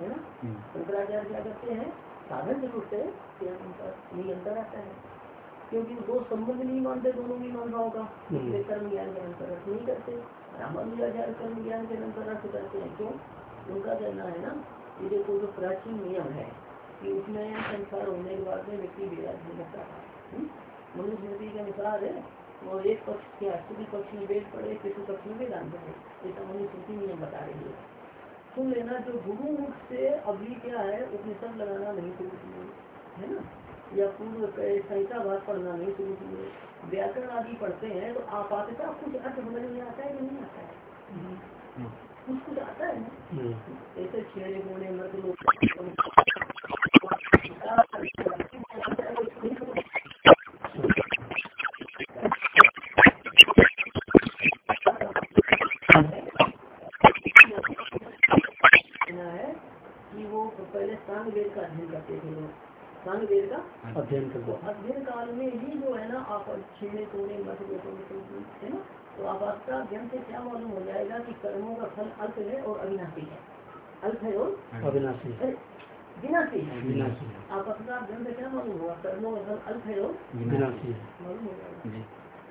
है ना? शंकराचार्य क्या करते हैं साधन ज़रूर से निरंतर आता है। क्योंकि दो संबंध नहीं मानते दोनों भी मानवाओं का। इसलिए कर्म ज्ञान के अंतर नहीं करते रामानुजाचार्य कर्म ज्ञान के अंतर करते हैं। क्यों? उनका कहना है ना कि देखो जो प्राचीन नियम है कि उसमें संसार होने के बाद में व्यक्ति विराज नहीं लगता था मनुष्य स्मृति के अनुसार है और एक पक्ष के अस्थिति पक्ष में वेद पड़े किसी पक्ष में वेदांत है ऐसा मनुष्य स्मृति नियम बता रही है। सुन लेना जो गुरु मुख से अभी क्या है उपनिषद लगाना नहीं शुरू किए है ना? या पूर्व संहिता भाग पढ़ना नहीं शुरू किए व्याकरण आदि पढ़ते हैं तो आपातता कुछ अर्थ समझ में आता है कि नहीं आता है? कुछ कुछ आता है ना? ऐसे छेड़े बोले मत लोग है कि वो पहले सांग वेद का अध्ययन करते थे लोग सांग वेद का अध्ययन कर तो अध्ययन काल में ही जो है ना आप छीने तोड़े मत है ना? तो आप आपका ज्ञान से क्या मालूम हो जाएगा कि कर्मों का फल अल्प है और अविनाशी है? अल्प है और अविनाशी अरे, विनाशी है? अपना ज्ञान से क्या मालूम होगा कर्मों का फल अल्प है और विनाशी मालूम हो जाएगा।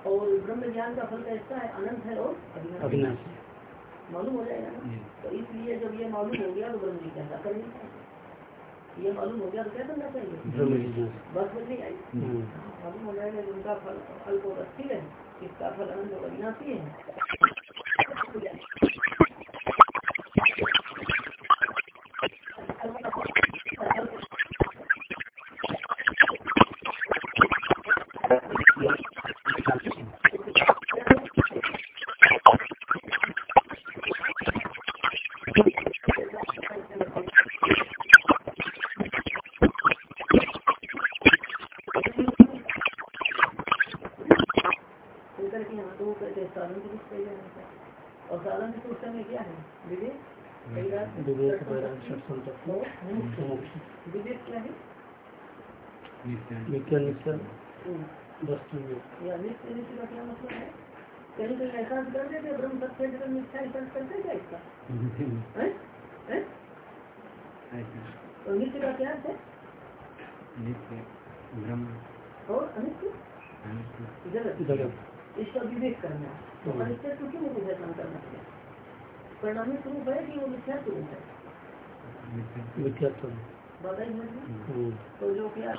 और ब्रह्म ज्ञान का फल कैसा है? अनंत है और अविनाशी अविनाशी मालूम हो जाएगा ना? तो इसलिए जब ये मालूम हो गया तो ब्रह्म जिज्ञासा करनी चाहिए ये मालूम हो गया तो क्या करना चाहिए बस नहीं आई। हम्म। मालूम हो जाएगा जिनका फल फल और अस्थिर है इसका फल अनंत अविनाशी है शंकर के यहाँ तो वो कहते हैं साधन की पुस्तक है और साधन की पुस्तक में क्या है विवेक वैराग्य, विवेक सत्संग, वैराग्य सत्संग और मोक्ष। मोक्ष विवेक क्या है विज्ञान निश्चय हम्म। वस्तु नित्य नित्य का क्या मतलब है? देते ब्रह्म सत्य जगत मिथ्या ऐसा करते क्या इसका? हैं? हैं? और नित्य का क्या है? और अनित्य? जगत। जगत। इसका विवेक करना तो हम्म। अनित्य तो क्यों मुझे करना परिणामी स्वरूप है कि वो मिथ्या स्वरूप है। तो जो क्या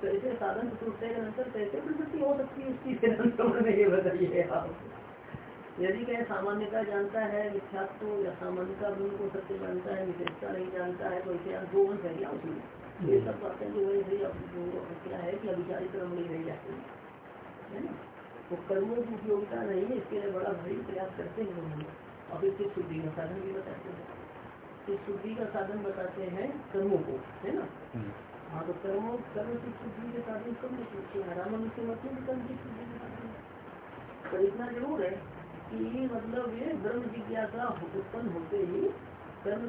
तो ऐसे साधन टूटने के अंतर कैसे प्रवृत्ति हो सकती है उसकी वेदांतों में ये बताइए आप यदि कहे सामान्यता जानता है मिथ्यात्व या सामान्यता भी उनको सत्य जानता है विशेषता नहीं जानता अभिचारित क्रम तो कर्मों की उपयोगिता नहीं है इसके लिए बड़ा भारी प्रयास करते हैं लोग अब इससे शुद्धि का साधन भी बताते हैं इस शुद्धि का साधन बताते हैं कर्मों को है ना हाँ तो कर्मों कर्म की शुद्धि के साधन कम नहीं पूछते हैं मतलब कर्म की शुद्धि के साधन पर इतना ज़रूर है कि मतलब ये ब्रह्म जिज्ञासा उत्पन्न होते ही कर्म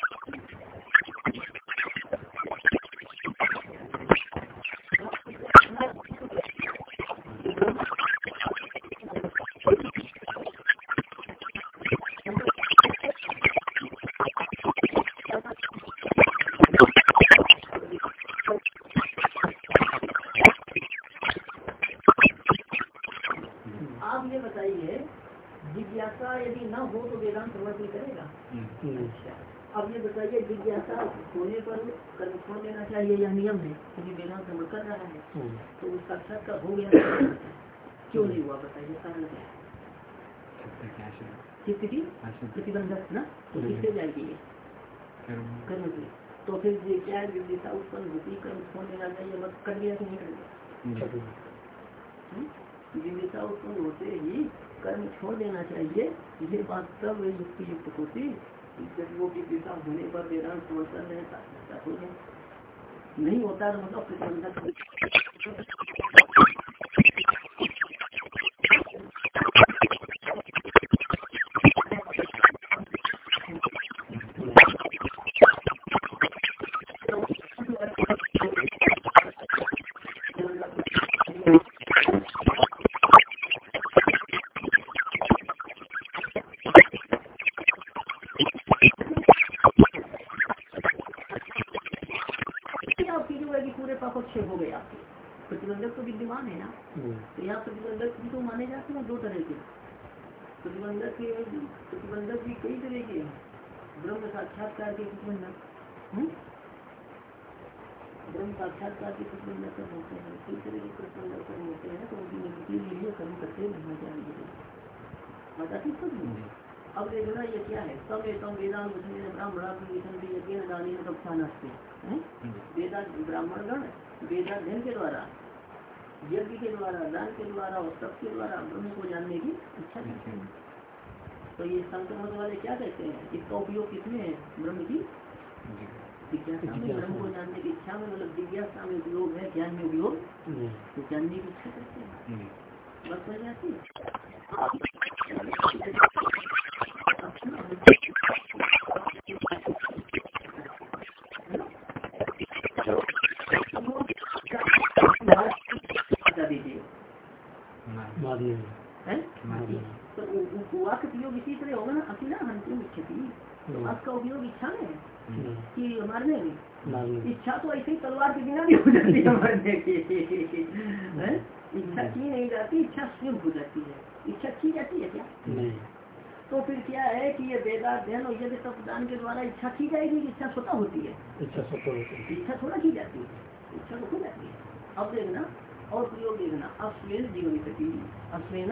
रहा है। हम्म। तो साक्षात्कार हो गया क्यों नहीं हुआ बताइए कारण क्या चित्त की? प्रतिबंधक ना? तो किससे जाएगी कर्म। की तो फिर ये क्या है? विविधता उत्पन्न होती कर्म छोड़ देना चाहिए मत कर लिया कि नहीं कर लिया? हम्म? विविधता उत्पन्न होते ही कर्म छोड़ देना चाहिए। ये बात तब युक्ति युक्त होती गतियों की पीछा होने पर वेदांत समझता रहता हो जाए नहीं होता तो मतलब प्रतिबंधक आपकी जो है कि पूरे पापक्षेप हो गए आपके प्रतिबंधक तो विद्यमान है ना हम्म, तो यहाँ प्रतिबंधक भी तो माने जाते हैं दो तरह के। प्रतिबंधक के प्रतिबंधक भी कई तरह के हैं। ब्रह्म साक्षात्कार के प्रतिबंधक। हम्म? ब्रह्म साक्षात्कार के प्रतिबंधक कर्म होते हैं। कई तरह के प्रतिबंधक कर्म होते हैं तो उनकी निवृत्ति के लिए कर्म करते रहना चाहिए बताती सब अब देखना ये क्या है? सब एकम वेदांत ब्राह्मणा की यज्ञ दानी कक्षा नस्ते वेदा ब्राह्मण गण वेदाध्ययन के द्वारा यज्ञ के द्वारा दान के द्वारा और सब के द्वारा ब्रह्म को जानने की इच्छा करते हैं। तो ये संक्रमण वाले क्या कहते हैं? इसका उपयोग किसमें है? ब्रह्म की जिज्ञासा में। ब्रह्म को जानने की इच्छा में मतलब जिज्ञासा में उपयोग है ज्ञान में उपयोग हम्म, तो जानने की इच्छा करते हैं। बस हो जाती बता माध्यम हैं? तो उपयोग इसी तरह होगा ना? अकेला अंतिम इच्छती तो हम्म, का उपयोग इच्छा में है हम्म, कि मारने में? इच्छा तो ऐसे ही तलवार के बिना भी हो जाती है मरने की। इच्छा की नहीं जाती इच्छा स्वयं हो जाती है। इच्छा की जाती है क्या? तो फिर क्या है कि ये वेदाध्ययन और यदि तपदान के द्वारा इच्छा की जाएगी इच्छा स्वतः होती है। इच्छा सत्य होती है। इच्छा थोड़ा की जाती है। इच्छा तो हो जाती है। अब देखना और प्रयोग देखना अश्वेल जीवन स्थिति अश्वेन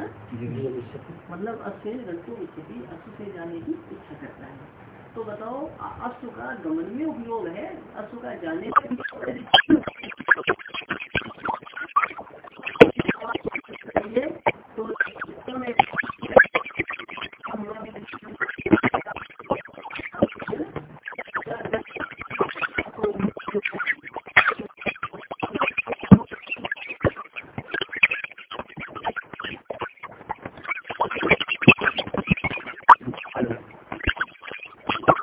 मतलब अश्वेल गंतु स्थिति अश्व से जाने की इच्छा करता है। तो बताओ अश्व का गमन में उपयोग है? अश्व का जाने में ये तो वास्तव में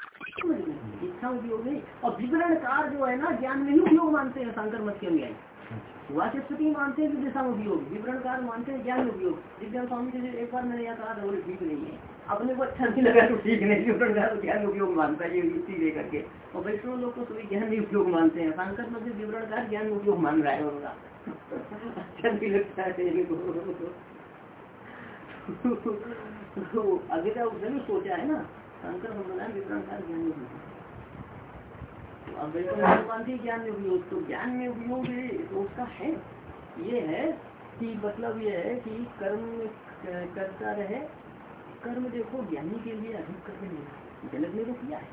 इच्छा उपयोग नहीं और विवरण कार जो है ना ज्ञान में ही उपयोग मानते हैं शंकर मत के अनुयायी वाचस्पति मानते हैं कि दिशा में उपयोग विवरण कार मानते हैं ज्ञान उपयोग। विज्ञान स्वामी जी एक बार मैंने यहाँ कहा था बोले ठीक नहीं है। अपने को अच्छा नहीं लगा तो ठीक नहीं विवरण कार तो ज्ञान में उपयोग मानता है ये युक्ति लेकर के और वैष्णव लोग को सभी ज्ञान में उपयोग मानते हैं। शंकर मत विवरण कार ज्ञान उपयोग मान रहा है उनका। अच्छा नहीं लगता है। तो अभी तो उसने सोचा है ना शंकर भगवान विवरण कार ज्ञान में उपयोग तो अब वैष्णव मानते हैं ज्ञान में उपयोग तो ज्ञान में उपयोग है, तो उसका है। ये है कि मतलब ये है कि कर्म करता रहे, कर्म देखो ज्ञानी के लिए अधिक कर्म नहीं जनक ने तो किया है।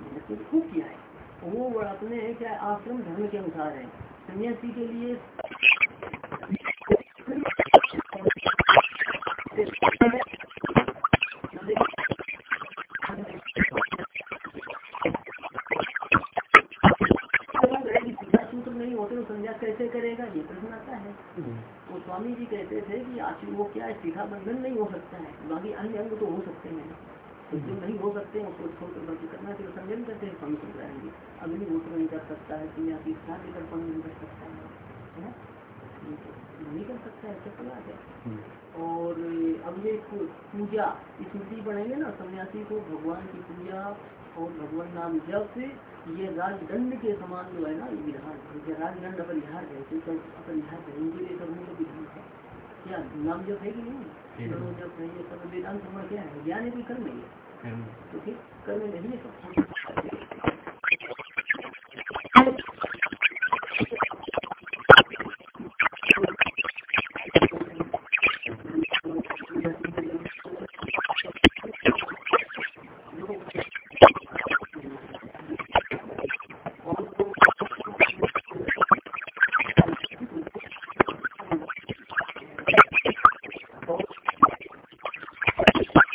जनक ने तो खूब किया है। वो अपने क्या आश्रम धर्म के अनुसार है। सन्यासी के लिए सूत्र नहीं होते तो संध्या कैसे करेगा ये प्रश्न आता है हम्म, तो स्वामी जी कहते थे कि आखिर वो क्या है सीधा बंधन नहीं हो सकता है? बाकी अन्य अंग तो हो सकते हैं। तो जो नहीं हो सकते हैं उसको छोड़कर बाकी करना चाहिए संयम करते हैं स्वामी चल रहेंगे अग्निहोत्र नहीं कर सकता है सन्यासी खाद्य कर्पण नहीं कर सकता है। है? ये तो नहीं कर सकता है सब बात है। और अब ये पूजा स्मृति बढ़ेंगे ना सन्यासी को भगवान की पूजा और भगवान नाम जब से ये राजदंड के समान जो है ना ये विधान है। राजदंड अपरिहार है तो सब अपरिहार है। इनके लिए सब उनका विधान है। क्या नाम जब है कि नहीं? कर्म जब है ये सब वेदांत समय क्या है? ज्ञान है कि कर्म नहीं है। तो फिर कर्म नहीं है सब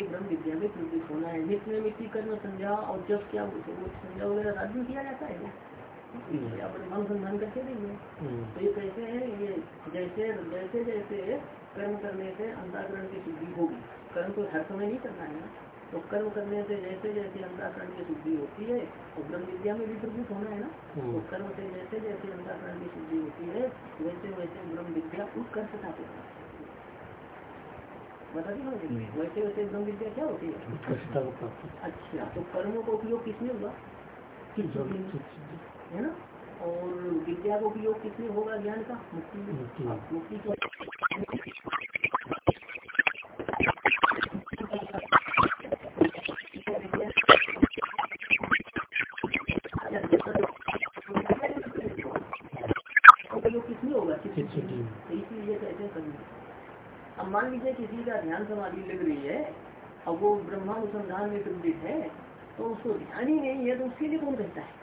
ब्रह्म विद्या में प्रवृत्त होना है नित्य में मिट्टी कर्म संध्या और जब क्या बोलते हैं वो संध्या वगैरह रात में किया जाता है पर अनुसंधान करते रहिए तो ये कैसे है ये जैसे जैसे जैसे कर्म करने से अंताकरण की शुद्धि होगी कर्म तो हर समय नहीं करना है ना। तो कर्म करने से जैसे जैसे अंताकरण की शुद्धि होती है तो ब्रह्म विद्या में भी प्रभुत होना है ना। तो कर्म से जैसे जैसे अंताकरण की शुद्धि होती है वैसे वैसे ब्रह्म विद्या उत्कर्षता के बता दी वैसे वैसे ब्रह्म विद्या क्या होती है अच्छा तो कर्मों का उपयोग किसमें होगा है ना और विद्या का उपयोग किसमें होगा ज्ञान का मुक्ति मुक्ति को अब मान लीजिए किसी का ध्यान समाधि लग रही है अब वो ब्रह्मानुसंधान में प्रवृत्त है तो उसको ध्यान ही नहीं है तो उसके लिए कौन कहता है?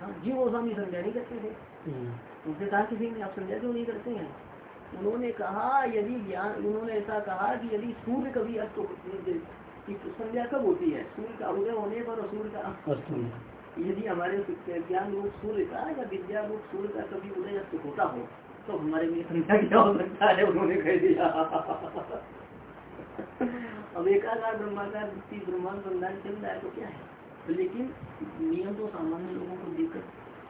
हाँ, जीव गोस्वामी संज्ञा नहीं करते थे। हम्म। उनसे कहा किसी ने आप संज्ञा क्यों नहीं करते हैं? उन्होंने कहा यदि ज्ञान उन्होंने ऐसा कहा कि यदि सूर्य कभी अस्त संज्ञा कब होती है? सूर्य का उदय होने पर और सूर्य का अस्त यदि हमारे ज्ञान रूप सूर्य का या विद्या रूप सूर्य का कभी उदय अस्त होता हो तो हमारे लिए संज्ञा क्या हो सकता है, उन्होंने कह दिया। अब एकाकार ब्रह्माकार वृत्ति ब्रह्मांड संधान चल रहा है तो क्या है? तो लेकिन नियम तो सामान्य लोगों को देखकर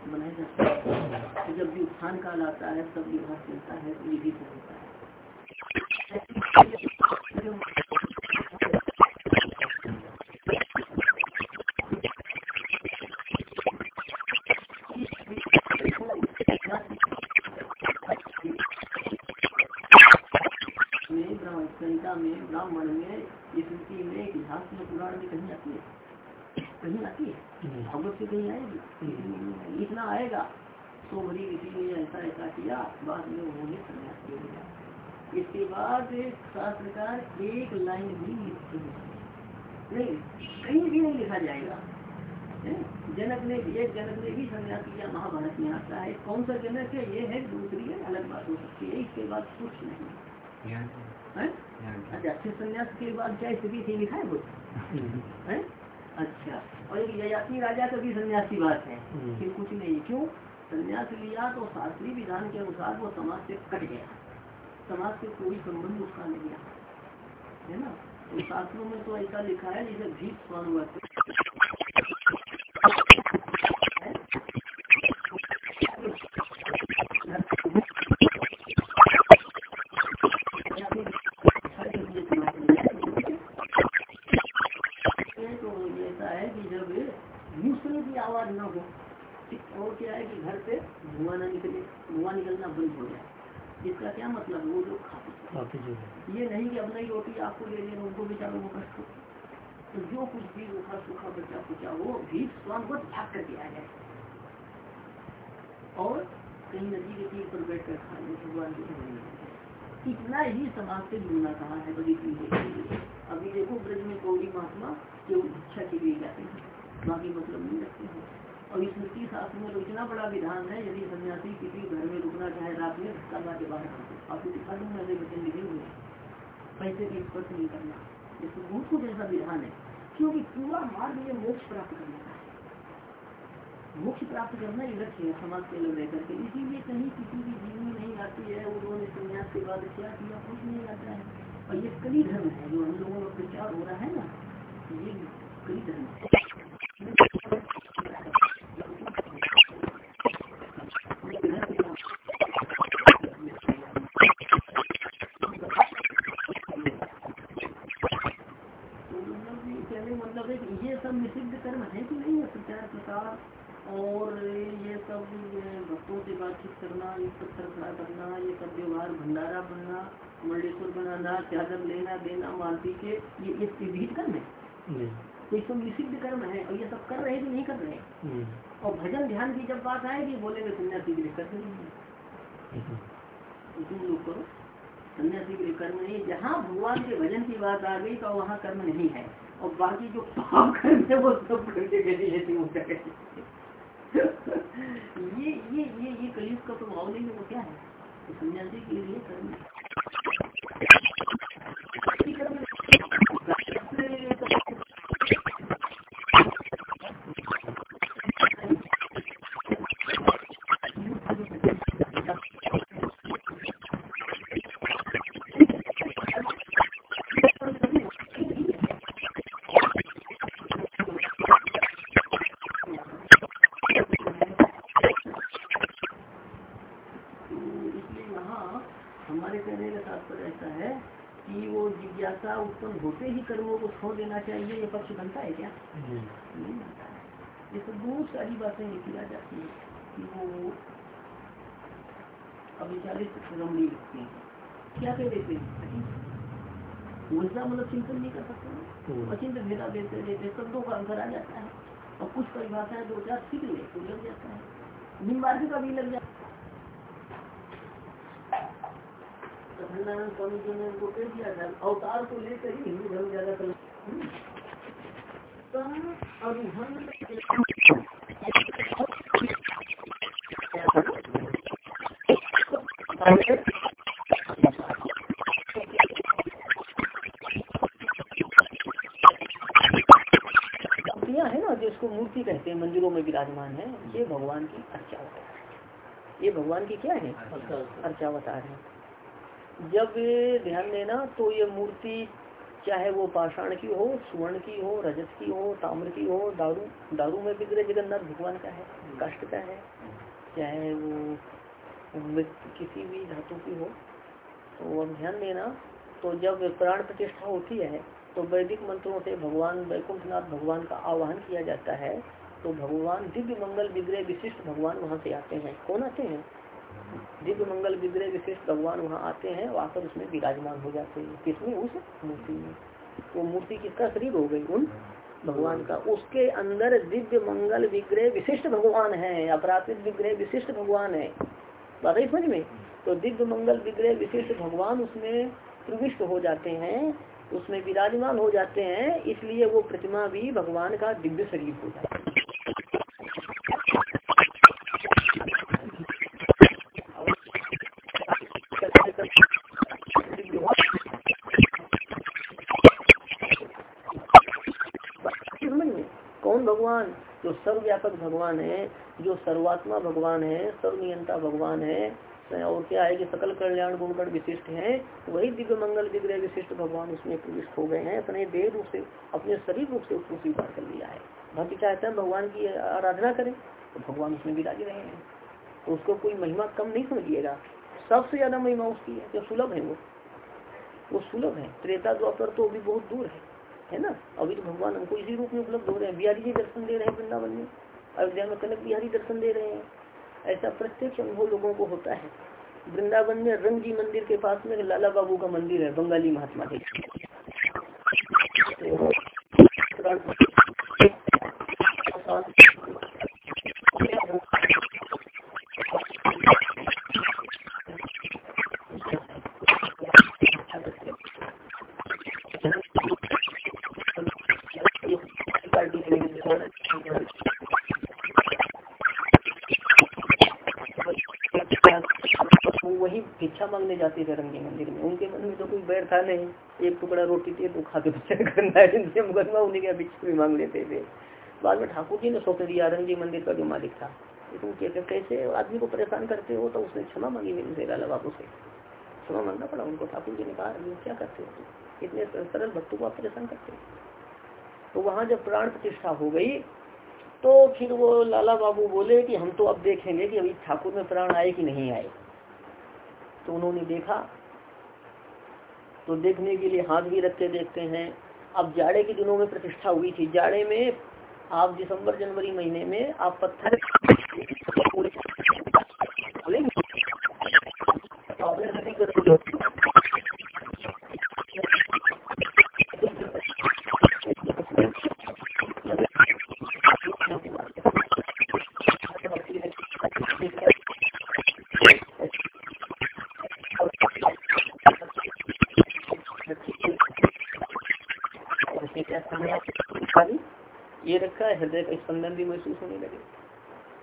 बनाया जाता है। तो जब भी उत्थान काल आता है, तब विभाग चलता है तो ये भी होता है। ब्राह्मण में स्मृति में इतिहास में पुराण में कहीं आती है? कहीं आती है? भगवत से कहीं आएगी? इतना आएगा तो बड़ी ऋषि ने ऐसा ऐसा किया बाद में उन्होंने संन्यास दे दिया इसके बाद शास्त्रकार एक लाइन भी नहीं कहीं भी नहीं लिखा जाएगा। जनक ने भी एक जनक ने भी संन्यास किया महाभारत में आता है। कौन सा जनक है? ये है दूसरी है अलग बात हो सकती है इसके बाद कुछ नहीं। अच्छा फिर संन्यास के बाद क्या स्थिति थी लिखा है है? अच्छा और एक यजाति राजा का भी संन्यास की बात है फिर कुछ नहीं क्यों? संन्यास लिया तो शास्त्रीय विधान के अनुसार वो समाज से कट गया। समाज से कोई संबंध उसका नहीं गया है ना? तो शास्त्रों में तो ऐसा लिखा है जैसे भीत स्वानुवत ये नहीं कि अपना ही रोटी आपको ले लेना उनको बेचारों को कष्ट तो जो कुछ भी रूखा सूखा बचा कुचा वो भी स्वयं को झाक करके आ जाए। और कहीं नदी के तीर पर बैठ कर खा ले भगवान की इतना ही समाज से जुड़ना कहा है बड़ी चीज़ें अभी देखो ब्रज में गौरी महात्मा केवल इच्छा के लिए जाते हैं। बाकी मतलब नहीं रखते हैं। और स्मृति शास्त्र में तो इतना बड़ा विधान है, यदि सन्यासी किसी घर में रुकना चाहे, रात में मार के बाहर आपको दिखा दूँगा ऐसे वचन लिखे हुए। पैसे का स्पर्श नहीं करना। इसमें बहुत कुछ ऐसा विधान है, क्योंकि पूरा मार्ग ये मोक्ष प्राप्त करने का है। मोक्ष प्राप्त करना ये लक्ष्य है, समाज के लोग रह करके इसीलिए कहीं किसी की जीवनी नहीं आती है, उन्होंने संन्यास के बाद क्या किया, कुछ नहीं आता है। और ये कली धर्म है, जो हम लोगों का प्रचार हो रहा है ना, ये कली धर्म है। करना ये पत्थर खड़ा करना ये सब व्यवहार भंडारा बनना मंडेश्वर बनाना चादर लेना देना मालती के ये ये विहित कर्म है। ये सब निषिद्ध कर्म है और ये सब कर रहे कि नहीं कर रहे हम्म। और भजन ध्यान की जब बात आएगी बोलेंगे सन्यासी के लिए कर देंगे तो तुम लोग करो। सन्यासी के लिए कर्म नहीं जहाँ भगवान के भजन की बात आ गई तो वहाँ कर्म नहीं है। और बाकी जो पाप कर्म है वो सब करके गए ये ये ये ये कलयुग का प्रभाव नहीं है, वो क्या है? सन्यासी के लिए कर्म जिज्ञासा उत्पन्न होते ही कर्मों को छोड़ देना चाहिए ये पक्ष बनता है क्या। नहीं बनता है। ये सब बहुत सारी बातें लिखी जा जाती है कि वो अविचारित रमणी लिखते हैं। क्या कह देते हैं? वैसा मतलब चिंतन नहीं कर सकते। अचिंत भेदा देते देते शब्दों का अंतर आ जाता है और कुछ परिभाषाएँ दो चार सीख ले तो लग जाता है। बिन मार्ग का भी लग जाता है। तो भंडारण स्वामी जी ने उनको कह दिया था अवतार को लेकर ही हिंदू धर्म ज़्यादा कर है ना जिसको मूर्ति कहते हैं मंदिरों में विराजमान है ये भगवान की अर्चावतार है। ये भगवान की क्या है? अर्चावतार है। जब ध्यान देना तो ये मूर्ति चाहे वो पाषाण की हो, स्वर्ण की हो, रजत की हो, ताम्र की हो, दारू दारू में विग्रह जगन्नाथ भगवान का है, कष्ट का है, चाहे वो किसी भी धातु की हो। तो अब ध्यान देना तो जब प्राण प्रतिष्ठा होती है तो वैदिक मंत्रों से भगवान वैकुंठनाथ भगवान का आवाहन किया जाता है तो भगवान दिव्य मंगल विग्रह विशिष्ट भगवान वहाँ से आते हैं। कौन आते हैं? दिव्य मंगल विग्रह विशिष्ट भगवान वहाँ आते हैं आकर उसमें विराजमान हो जाते हैं। किसमें? उस मूर्ति में। वो मूर्ति किसका? शरीर हो गई उन भगवान का। उसके अंदर दिव्य मंगल विग्रह विशिष्ट भगवान है अपराधित विग्रह विशिष्ट भगवान है। बात समझ में? तो दिव्य मंगल विग्रह विशिष्ट भगवान उसमें प्रविष्ट हो जाते हैं, उसमें विराजमान हो जाते हैं, इसलिए वो प्रतिमा भी भगवान का दिव्य शरीर हो जाता है। भगवान, जो सर्वव्यापक भगवान है, जो सर्वात्मा भगवान है, सर्वनियंता भगवान है और क्या है कि सकल कल्याण गुणगण विशिष्ट है, वही दिव्य मंगल विग्रह विशिष्ट भगवान उसमें प्रविष्ट हो गए हैं, अपने देह रूप से, अपने शरीर रूप से उसको स्वीकार कर लिया है। भक्ति चाहते हैं भगवान की आराधना करें तो भगवान उसमें विराज रहे हैं। तो उसको कोई महिमा कम नहीं समझिएगा। सबसे ज़्यादा महिमा उसकी है, जो सुलभ है वो। वो सुलभ है। त्रेता द्वापर तो अभी बहुत दूर है। है ना? अभी तो भगवान हमको इसी रूप में उपलब्ध हो रहे हैं। बिहारी जी दर्शन दे रहे हैं वृंदावन में। अयोध्या में कनक बिहारी दर्शन दे रहे हैं। ऐसा प्रत्यक्ष अनुभव लोगों को होता है। वृंदावन में रंग जी मंदिर के पास में लाला बाबू का मंदिर है, बंगाली महात्मा जी भिक्षा मांगने जाते थे रंगी मंदिर में। उनके मन में तो कोई बैर था नहीं। एक टुकड़ा रोटी दे तो खा के करना है। जिनसे मुकदमा उन्हीं के भिक्षा भी मांग लेते थे। बाद में ठाकुर जी ने सौंप दिया रंगी मंदिर का जो मालिक था। तुम कहते, कैसे? आदमी को परेशान करते हो तो उसने क्षमा मांगी मेरे से लाला बाबू से क्षमा मांगना पड़ा उनको। ठाकुर जी ने कहा क्या करते हो इतने सरल भक्तों को आप परेशान करते हो? तो वहाँ जब प्राण प्रतिष्ठा हो गई तो फिर वो लाला बाबू बोले कि, हम तो अब देखेंगे कि अभी ठाकुर में प्राण आए कि नहीं आए? तो उन्होंने देखा। तो देखने के लिए हाथ भी रखते देखते हैं। अब जाड़े के दिनों में प्रतिष्ठा हुई थी। जाड़े में आप दिसंबर जनवरी महीने में आप पत्थर हृदय का स्पंदन भी महसूस होने लगे।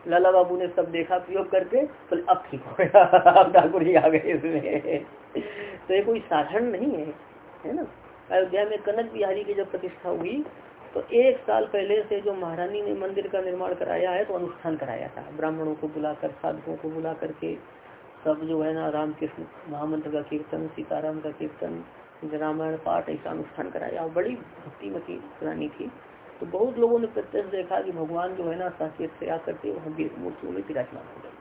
लाला बाबू ने सब देखा, प्रयोग करके तो अब ठीक हो गया, अब ठाकुर जी आ गए इसमें। तो ये कोई साधारण नहीं है है ना? अयोध्या में कनक बिहारी की जब प्रतिष्ठा हुई तो एक साल पहले से जो महारानी ने मंदिर का निर्माण कराया है तो अनुष्ठान कराया था। ब्राह्मणों को बुलाकर, साधकों को बुला करके, सब जो है ना, रामकृष्ण महामंत्र का कीर्तन, सीताराम का कीर्तन, रामायण पाठ, ऐसा अनुष्ठान कराया। बड़ी भक्तिमती रानी थी। तो बहुत लोगों ने प्रत्यक्ष देखा कि भगवान जो है ना साकेत से आकर के वहाँ मूर्तियों में विराजमान हो गए।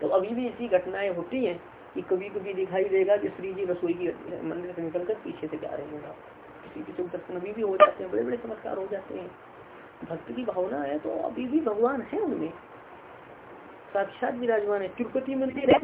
तो अभी भी ऐसी घटनाएँ होती हैं कि कभी कभी दिखाई देगा कि श्री जी रसोई की मंदिर से निकलकर पीछे से जा रहे हैं किसी के चौक दर्शन अभी भी हो जाते हैं बड़े बड़े चमत्कार हो जाते हैं। भक्त की भावना है तो अभी भी भगवान है उनमें। साक्षात विराजमान है। तिरुपति मंदिर है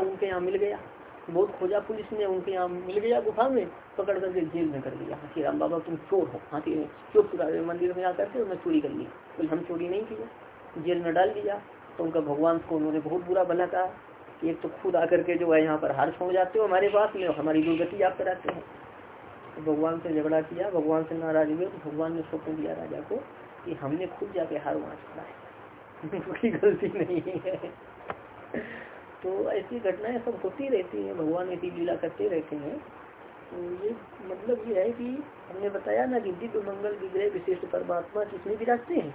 उनके यहाँ मिल गया बहुत खोजा पुलिस ने, उनके यहाँ मिल गया गुफा में, पकड़ करके जेल में कर दिया। हाथी, राम बाबा, तुम चोर हो। हाथी चोर चुरा मंदिर में आकर के उन्हें चोरी कर ली बोले, हम चोरी नहीं किया जेल में डाल दिया। तो उनका भगवान को उन्होंने बहुत बुरा भला कहा। कि एक तो खुद आकर के जो है, यहाँ पर हार छोड़ जाते हो हमारे पास में हमारी दुर्गति आप कराते हैं। तो भगवान से झगड़ा किया। भगवान से नाराज़ हुए। तो भगवान ने स्वप्न दिया राजा को कि हमने खुद जाके हार वहाँ छोड़ा है। गलती नहीं है। तो ऐसी घटनाएँ सब होती रहती हैं, भगवान ऐसी लीला करते रहते हैं। तो ये मतलब ये है कि हमने बताया ना कि दिव्य मंगल विग्रह विशिष्ट परमात्मा किसमें विराजते हैं।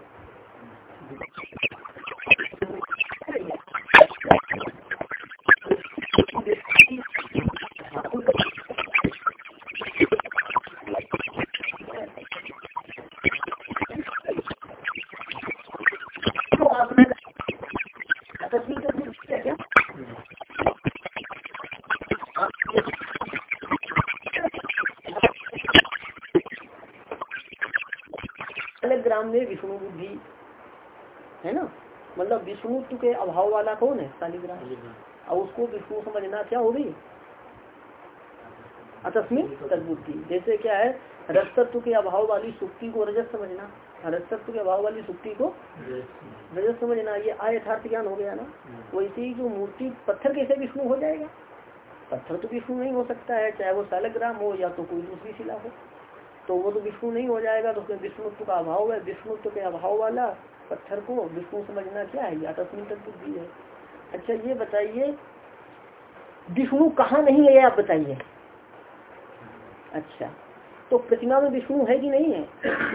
विष्णु बुद्धि। है ना? मतलब विष्णुत्व के अभाव वाला कौन है शालिग्राम? और उसको विष्णु समझना क्या होगी अतस्मित तदबुद्धि। जैसे क्या है रजतत्व के अभाव वाली सुक्ति को रजत समझना। रजतत्व के अभाव वाली सुक्ति को रजत समझना। ये अयथार्थ ज्ञान हो गया ना। वैसे ही जो मूर्ति पत्थर कैसे विष्णु हो जाएगा। पत्थर तो विष्णु नहीं हो सकता है चाहे वो सालग्राम हो या तो कोई दूसरी शिला हो। तो वो तो विष्णु नहीं हो जाएगा तो उसमें विष्णुत्व का अभाव है। विष्णुत्व के अभाव वाला पत्थर को? विष्णु समझना क्या है? या तस्मिन तक बुद्धि है। अच्छा ये बताइए विष्णु कहाँ नहीं है आप बताइए। अच्छा तो प्रतिमा में विष्णु है कि नहीं है?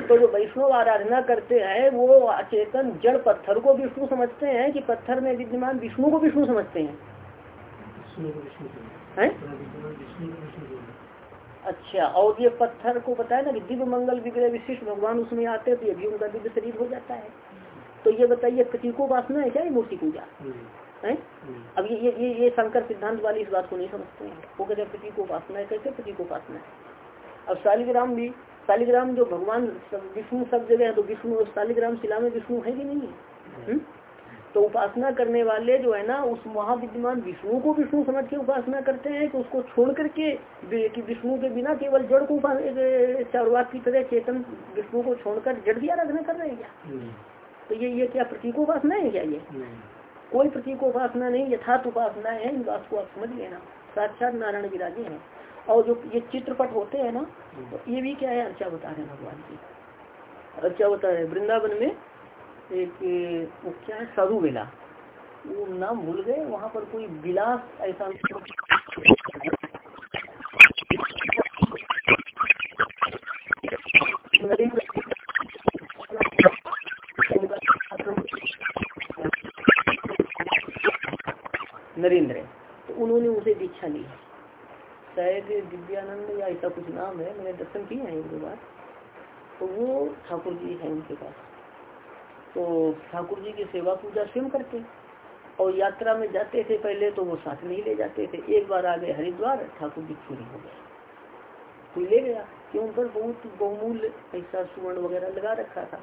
तो जो वैष्णव आराधना करते हैं वो अचेतन जड़ पत्थर को विष्णु समझते हैं कि पत्थर में विद्यमान विष्णु को विष्णु समझते हैं? है? अच्छा और ये पत्थर को बताया ना कि दिव्य मंगल विग्रह विशिष्ट भगवान उसमें आते हैं तो ये भी उनका दिव्य शरीर हो जाता है। तो ये बताइए प्रतीकोपासना है क्या ये मूर्ति पूजा? है? अब ये ये ये, ये शंकर सिद्धांत वाली इस बात को नहीं समझते हैं। वो कहते हैं प्रतीकोपासना है कैसे प्रतीकोपासना है? अब शालिग्राम भी शालिग्राम जो भगवान विष्णु सब जगह है तो विष्णु और शालिग्राम शिला में विष्णु है कि नहीं? है तो उपासना करने वाले जो है ना उस महाविद्यमान विष्णु को विष्णु समझ के उपासना करते हैं कि उसको छोड़ करके कि विष्णु के बिना केवल जड़ को चारुवाक की तरह चेतन विष्णु को छोड़कर जड़ की आराधना कर रहे हैं क्या? तो ये ये क्या प्रतीकोपासना है क्या ये? कोई प्रतीकोपासना नहीं यथार्थ उपासना है इन बात को आप समझ लेना साक्षात नारायण विराजी है। और जो ये चित्रपट होते हैं ना तो ये भी क्या है? अर्चा बता रहे हैं भगवान की। अर्चा बता रहे वृंदावन में एक, वो क्या है? साधु बेला वो नाम भूल गए, वहाँ पर कोई विलास ऐसा नरेंद्र। तो उन्होंने उसे दीक्षा ली। शायद दिव्यानंद या ऐसा कुछ नाम है, मैंने दर्शन किए हैं उनके दो बार। तो वो ठाकुर जी है उनके पास। तो ठाकुर जी की सेवा पूजा स्वयं करते। और यात्रा में जाते थे पहले तो वो साथ नहीं ले जाते थे। एक बार आ गए हरिद्वार, ठाकुर जी चोरी हो गए। कोई ले गया क्यों पर बहुत बहुमूल्य ऐसा सुवर्ण वगैरह लगा रखा था।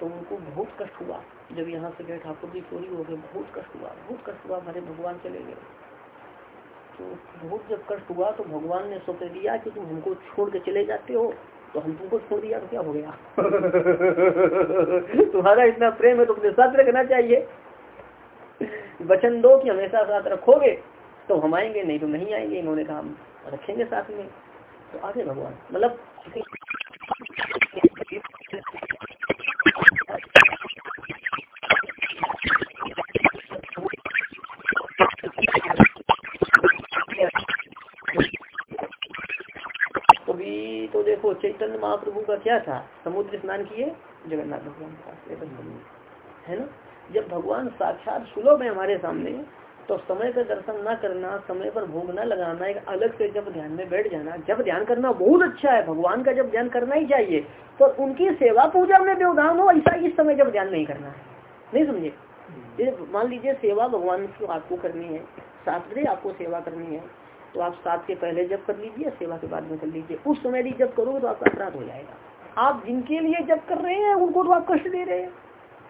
तो उनको बहुत कष्ट हुआ। जब यहाँ से गए, ठाकुर जी चोरी हो गए, बहुत कष्ट हुआ, बहुत कष्ट हुआ हमारे भगवान चले गए। तो बहुत जब कष्ट हुआ तो भगवान ने सोच दिया कि तुम हमको छोड़ के चले जाते हो। तो हम तुमको छोड़ दिया तो क्या हो गया? तुम्हारा इतना प्रेम है तो अपने साथ रखना चाहिए। वचन दो कि हमेशा साथ रखोगे तो हम आएँगे, नहीं तो नहीं आएँगे, इन्होंने कहा हम रखेंगे साथ में। तो आगे भगवान मतलब चैतन्य महाप्रभु का क्या था? समुद्र स्नान किए जगन्नाथ भगवान का है ना? जब भगवान साक्षात सुलभ है हमारे सामने तो समय का दर्शन न करना समय पर भोग न लगाना एक अलग से जब ध्यान में बैठ जाना जब ध्यान करना बहुत अच्छा है। भगवान का जब ध्यान करना ही चाहिए तो उनकी सेवा पूजा में व्यवधान हो ऐसा इस समय जब ध्यान नहीं करना है। नहीं समझे? मान लीजिए सेवा भगवान की आपको करनी है शास्त्री आपको सेवा करनी है तो आप सात के पहले जब कर लीजिए, सेवा के बाद में कर लीजिए। उस समय भी जब करोगे तो आपका अपराध हो जाएगा। आप जिनके लिए जब कर रहे हैं, उनको तो आप कष्ट दे रहे हैं।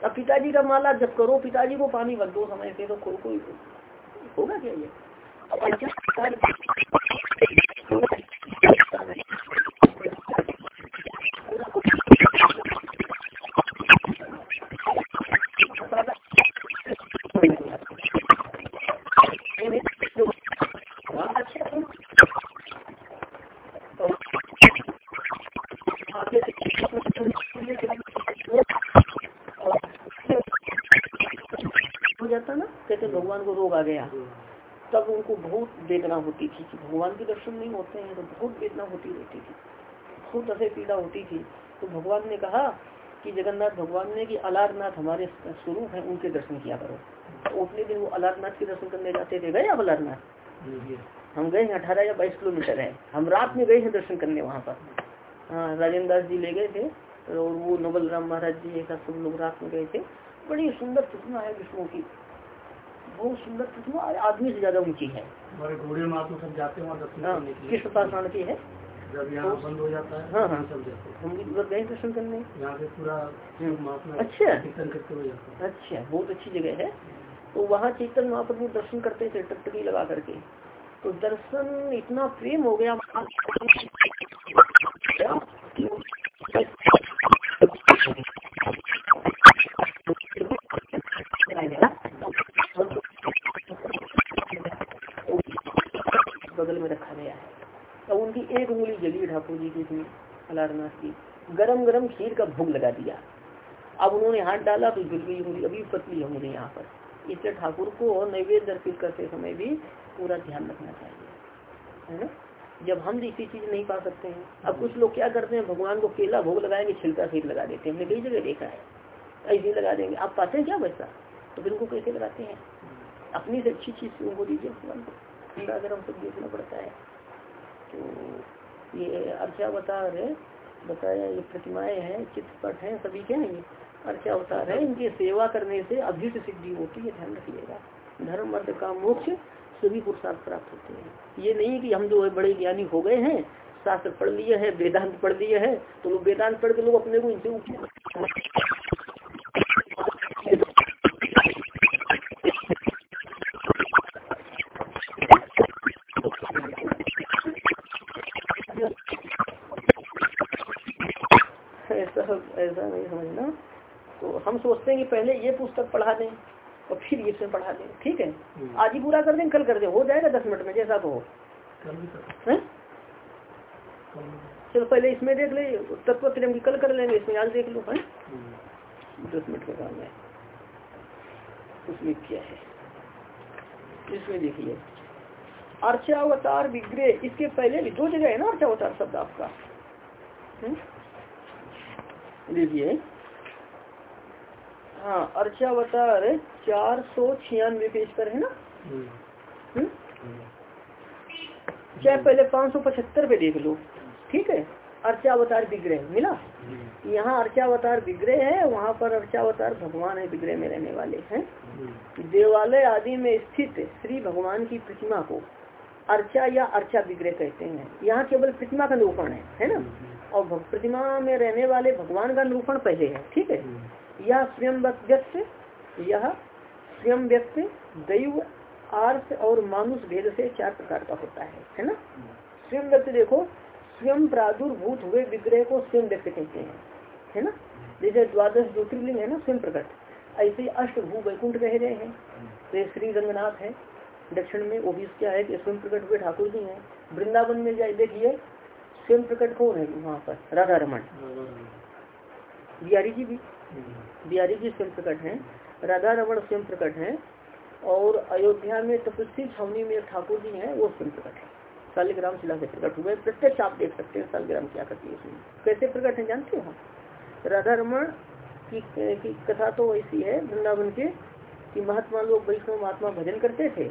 अब पिताजी का माला जब करो, पिताजी को पानी भर दो, समय से तो कोई कोई होगा क्या ये जाता ना कहते भगवान को रोग आ गया तब उनको बहुत वेदना होती थी कि भगवान के दर्शन नहीं होते हैं तो बहुत वेदना होती रहती थी। बहुत ऐसे पीड़ा होती थी। तो भगवान ने कहा कि जगन्नाथ भगवान ने कि अलारनाथ हमारे स्वरूप है, उनके दर्शन किया करो। तो उतने दिन वो अलारनाथ के दर्शन करने जाते थे। गए आप अलारनाथ? हम गए हैं, अठारह या बाईस किलोमीटर है। हम रात में गए हैं दर्शन करने वहाँ पर। हाँ राजेंद्र दास जी ले गए थे, और वो नवल राम महाराज जी ऐसा सब लोग रात में गए थे। बड़ी सुंदर प्रतिमा है विष्णु की। बहुत सुंदर प्रतिमा आदमी से ज़्यादा ऊँची है। तो हैं हाँ किस पाषाण की है जब यहाँ बंद हो जाता है हाँ, हाँ। हम सब जाते हम भी उधर गए दर्शन करने। यहाँ से पूरा हम्म। अच्छा। करते हुए अच्छा बहुत अच्छी जगह है। तो वहाँ चैतन्य महाप्रभु दर्शन करते थे टकटकी लगा करके। तो दर्शन इतना प्रेम हो गया बगल में रखा गया है तो उनकी एक उंगली जली ठाकुर जी की थी, अलारनाथ की। गरम गरम खीर का भोग लगा दिया। अब उन्होंने हाथ डाला तो जल गई उंगली, अभी पतली है उंगली यहाँ पर। इसलिए ठाकुर को नैवेद्य अर्पित करते समय भी पूरा ध्यान रखना चाहिए, है ना? जब हम इसी चीज़ नहीं पा सकते हैं। अब कुछ लोग क्या करते हैं, भगवान को केला भोग लगाएँगे, छिलका खीर लगा देते हैं। हमने कई जगह देखा है। ऐसे लगा देंगे। आप पाते हैं क्या वैसा? तो फिर उनको कैसे लगाते हैं? अपनी से अच्छी चीज़ उनको दीजिए भगवान को। अगर हम सब देखना पड़ता है। तो ये अर्चावतार बताया ये प्रतिमाएँ हैं, चित्रपट हैं, सभी क्या है ये? अर्चावतार है, इनकी सेवा करने से अभ्युत सिद्धि होती है, ध्यान रखिएगा। धर्म अर्थ का मोक्ष सभी पुरुषार्थ प्राप्त होते हैं। ये नहीं कि हम जो है बड़े ज्ञानी हो गए हैं, शास्त्र पढ़ लिए हैं, वेदांत पढ़ लिए हैं तो लोग वेदांत पढ़ के लोग अपने को इनसे ऐसा नहीं समझना। तो हम सोचते हैं कि पहले ये पुस्तक पढ़ा दें और फिर ये से पढ़ा दें। ठीक है? आज ही पूरा कर दें कल कर दें। हो जाएगा दस मिनट में जैसा तो हो। हैं? चलो पहले इसमें देख ले तत्व प्रेम की कल कर लेंगे इसमें आज देख लो है? हम्म। दस मिनट का काम है उसमें क्या है। इसमें देखिए। अर्चावतार विग्रह इसके पहले भी दो जगह है ना अर्चावतार शब्द आपका? हम्म? देखिए हाँ अर्चावतार चार सौ छियानवे पेज पर है ना? हम्म। हम्म? हम्म। चाहे पहले पाँच सौ पचहत्तर पे देख लो ठीक है? अर्चावतार विग्रह मिला। यहाँ अर्चावतार विग्रह है वहाँ पर अर्चावतार भगवान है विग्रह में रहने वाले हैं। देवालय आदि में स्थित श्री भगवान की प्रतिमा को अर्चा या अर्चा विग्रह कहते हैं। यहाँ केवल प्रतिमा का निरूपण है है ना? और प्रतिमा में रहने वाले भगवान का निरूपण पहले है ठीक है? यह स्वयं व्यक्त यह स्वयं व्यक्त दैव आर्थ और मानुष भेद से चार प्रकार का होता है है ना? स्वयं व्यक्त देखो स्वयं प्रादुर्भूत हुए विग्रह को स्वयं व्यक्त कहते हैं है ना? जैसे द्वादश ज्योतिर्लिंग है ना स्वयं प्रकट। ऐसे अष्ट भू वैकुंठ कहे गए हैं। तो श्री रंगनाथ है दक्षिण में वो भी क्या है कि स्वयं प्रकट हुए ठाकुर जी हैं। वृंदावन में जाए देखिए स्वयं प्रकट कौन है वहाँ पर राधा रमन। बिहारी जी भी। बिहारी जी स्वयं प्रकट हैं राधा रमन स्वयं प्रकट हैं और अयोध्या में तपस्वी छावनी में ठाकुर जी हैं वो स्वयं प्रकट है। शालिग्राम शिला से प्रकट हुए प्रत्यक्ष आप देख सकते हैं शालिग्राम क्या करती है उसमें। कैसे प्रकट है जानते हो राधा रमन की, की कथा तो ऐसी है वृंदावन के कि महात्मा लोग वैष्णव महात्मा भजन करते थे।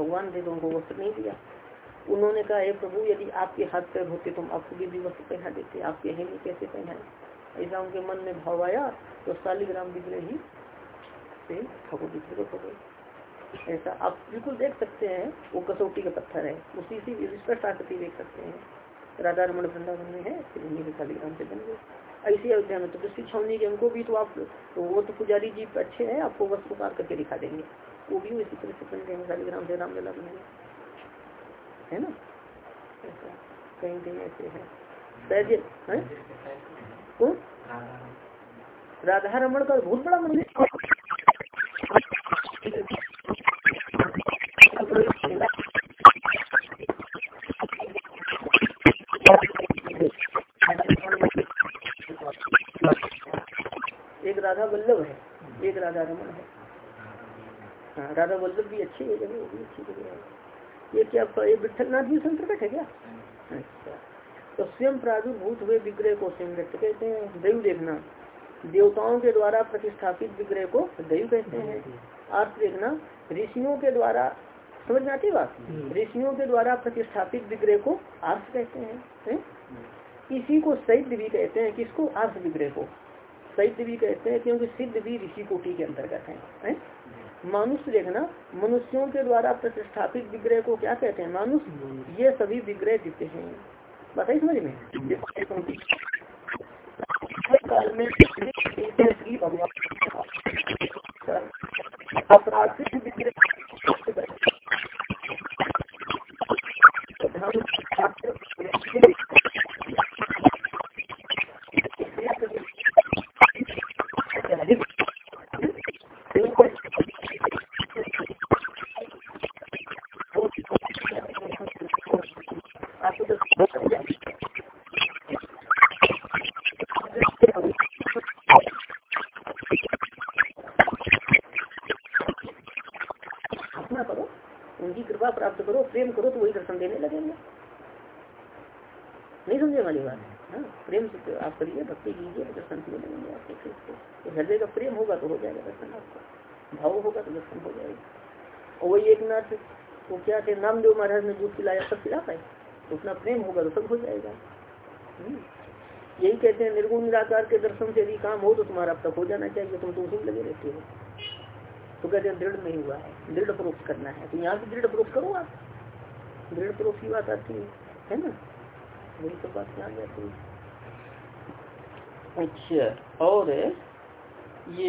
भगवान थे तो उनको वस्त्र नहीं दिया। उन्होंने कहा हे प्रभु यदि आपके हाथ पैर होते तो हम आपको भी, वस्त्र पहना देते। आपके नहीं कैसे पहनाए? ऐसा उनके मन में भाव आया तो सालिग्राम विग्रह ही से ठाकुर प्रकट हो गए। ऐसा आप बिल्कुल देख सकते हैं वो कसौटी का पत्थर है। उसी से स्पष्ट आकृति देख सकते हैं। राधा रमन वृंदावन में है फिर उन्हीं के सालिग्राम से बन गए। ऐसी अयोध्या में तो दृष्टि छावनी के उनको भी तो आप तो वो तो पुजारी जी अच्छे हैं आपको वस्त्र उतार करके दिखा देंगे। वो भी तरह से बन गए सालिग्राम से रामलला बनेंगे है ना? ऐसा कहीं कहीं ऐसे है। शायद है? कौन राधा रमन का बहुत बड़ा मंदिर एक राधा वल्लभ है, एक राधा रमन है। हाँ राधा वल्लभ भी अच्छी है जगह भी अच्छी जगह है ये क्या ये विठलनाथ भी संकट है क्या? अच्छा। तो स्वयं प्रादुर्भूत हुए विग्रह को स्वयं व्यक्त कहते हैं दैव देखना। देवताओं के द्वारा प्रतिष्ठापित विग्रह को दैव कहते हैं। अर्थ देखना ऋषियों के द्वारा समझ में आती बात? ऋषियों के द्वारा प्रतिष्ठापित विग्रह को अर्थ कहते हैं है? इसी को सैद्य भी कहते हैं किसको? अर्थ विग्रह को। सैद्य भी कहते हैं क्योंकि सिद्ध भी ऋषि कोटि के अंतर्गत है, है? मनुष्य देखना मनुष्यों के द्वारा प्रतिष्ठापित विग्रह को क्या कहते हैं? मानुष? ये सभी विग्रह दिखते हैं। बताइए समझ में? काल में अपराधिक विग्रह प्राप्त करो, प्रेम करो तो वही दर्शन देने लगेंगे। नहीं समझे वाली बात हाँ प्रेम से आप करिए, भक्ति कीजिए तो दर्शन देने लगेंगे आपके तो हृदय का प्रेम होगा तो हो जाएगा दर्शन आपका। भाव होगा तो दर्शन हो जाएगा। और वही एक नाथ, वो क्या थे, नामदेव महाराज ने दूध पिलाया, सब पिला पाए। तो उतना प्रेम होगा तो सब हो जाएगा। यही कहते हैं, निर्गुण निराकार के दर्शन से यदि काम हो तो तुम्हारा अब तक हो जाना चाहिए, तुम तो उसी लगे रहते हो। तो कहते हैं दृढ़ नहीं हुआ है दृढ़ प्रोक्ष करना है। तो यहाँ भी दृढ़ प्रोक्ष करो आप। दृढ़ प्रोक्ष की बात आती है है ना? वही तो बात यहाँ जाती है। अच्छा और ये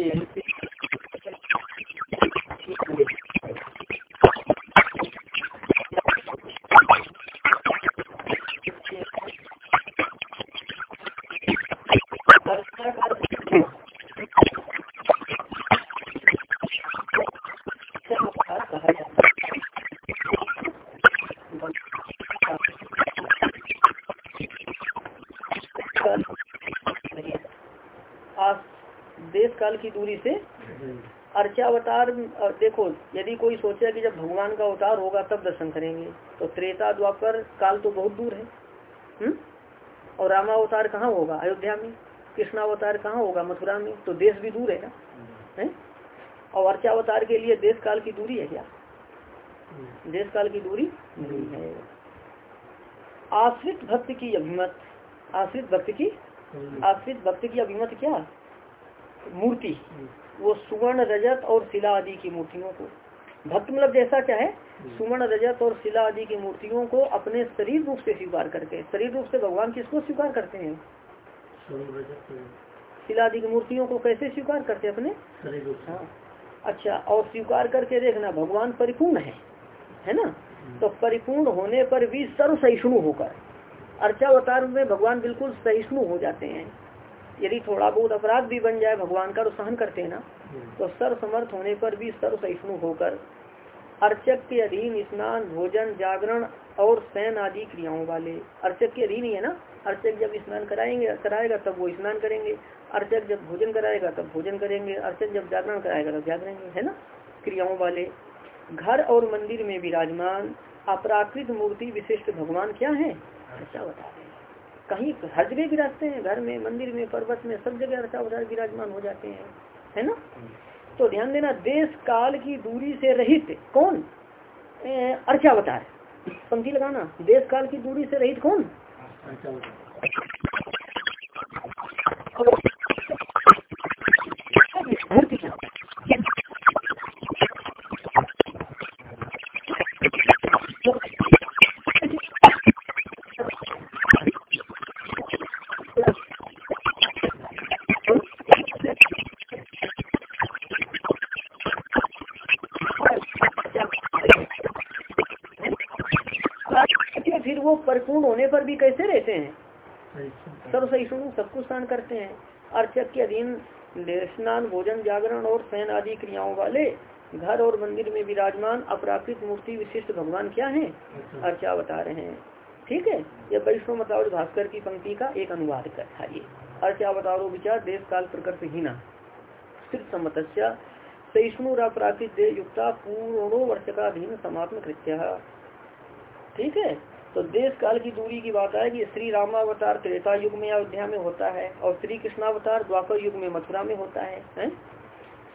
काल की दूरी से अर्चावतार देखो, यदि कोई सोचे कि जब भगवान का अवतार होगा, तब दर्शन करेंगे। तो त्रेता द्वापर काल तो बहुत दूर है। हुँ? और रामावतार कहाँ होगा? अयोध्या में। कृष्णावतार कहाँ होगा? मथुरा में। तो देश भी दूर है ना? है? और अर्चावतार के लिए देश काल की दूरी है क्या? देश काल की दूरी नहीं है। आश्रित भक्त की अभिमत, आश्रित भक्त की, आश्रित भक्त की अभिमत क्या? मूर्ति वो सुवर्ण रजत और शिला आदि की मूर्तियों को। भक्त मतलब जैसा चाहे सुवर्ण रजत और शिला आदि की मूर्तियों को अपने शरीर रूप से स्वीकार करके शरीर रूप से भगवान किसको स्वीकार करते हैं? शिला आदि की मूर्तियों को कैसे स्वीकार करते हैं अपने? हाँ। अच्छा और स्वीकार करके देखना भगवान परिपूर्ण है है ना? तो परिपूर्ण होने पर भी सर्व सहिष्णु होकर अर्चावतार में भगवान बिल्कुल सहिष्णु हो जाते हैं। यदि थोड़ा बहुत अपराध भी बन जाए भगवान का तो सहन करते हैं ना तो सर्व समर्थ होने पर भी सर्व सहिष्णु होकर अर्चक के अधीन स्नान भोजन जागरण और सैन आदि क्रियाओं वाले। अर्चक के अधीन ही है ना? अर्चक जब स्नान कराएँगे कराएगा तब वो स्नान करेंगे। अर्चक जब भोजन कराएगा तब भोजन करेंगे। अर्चक जब जागरण कराएगा तब जागरेंगे है ना? क्रियाओं वाले। घर और मंदिर में विराजमान अपराकृत मूर्ति विशिष्ट भगवान क्या है? ऐसा बता रहे कहीं हर जगह विराजते हैं घर में मंदिर में पर्वत में सब जगह ऐसा विराजमान हो जाते हैं है ना? तो ध्यान देना देश काल की दूरी से रहित कौन? अर्चावतार। पंक्ति लगाना देश काल की दूरी से रहित कौन? परिपूर्ण होने पर भी कैसे रहते हैं? सब सहिष्णु सब कुछ स्नान करते हैं। अर्चक के अधीन स्नान भोजन जागरण और शयन आदि क्रियाओं वाले घर और मंदिर में विराजमान अपराकृत मूर्ति विशिष्ट भगवान क्या है? अर्चा बता रहे हैं? ठीक है? ये वैष्णव मतावत भास्कर की पंक्ति का एक अनुवाद कर था ये अर्चा बताओ विचार देश काल प्रकृति हीना सम्मत सहिष्णु प्राकृत युक्ता पूर्णो वर्षकाधीन समात्म कृत्य ठीक है? तो देश काल की दूरी की बात है कि श्री रामावतार त्रेता युग में अयोध्या में होता है और श्री कृष्णावतार द्वापर युग में मथुरा में होता है, है?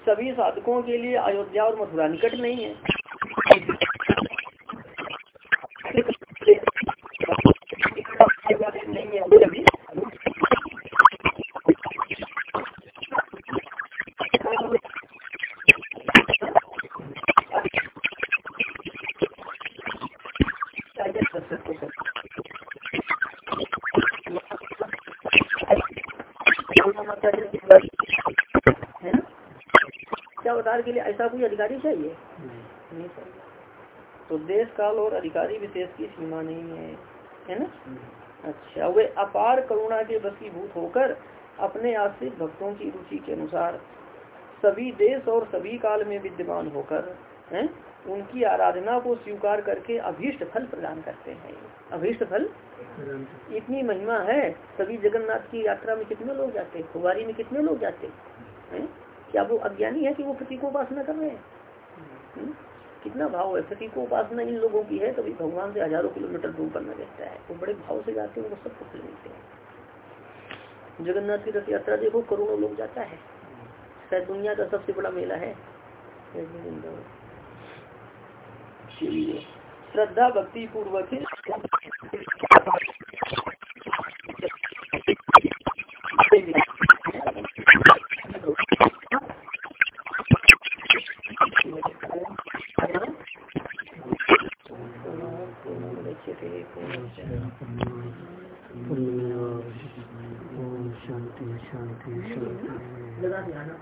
सभी साधकों के लिए अयोध्या और मथुरा निकट नहीं है। अवतार के लिए ऐसा कोई अधिकारी चाहिए? नहीं चाहिए। तो देश काल और अधिकारी विशेष की सीमा नहीं है है ना? अच्छा वे अपार करुणा के बसीभूत होकर अपने आश्रित भक्तों की रुचि के अनुसार सभी देश और सभी काल में विद्यमान होकर है उनकी आराधना को स्वीकार करके अभीष्ट फल प्रदान करते हैं। अभीष्ट फल? इतनी महिमा है। सभी जगन्नाथ की यात्रा में कितने लोग जाते हैं? कुवारी में कितने लोग जाते हैं? क्या वो अज्ञानी है कि वो प्रतीकोपासना कर रहे हैं? हम्म? कितना भाव है? प्रतीकोपासना इन लोगों की है तभी भगवान से हज़ारों किलोमीटर दूर करना रहता है। वो बड़े भाव से जाते हैं वो सब कुछ मिलते हैं। जगन्नाथ की रथ यात्रा देखो करोड़ों लोग जाता है। शायद दुनिया का सबसे बड़ा मेला है। श्रद्धा भक्ति पूर्वक शांति शांति शांति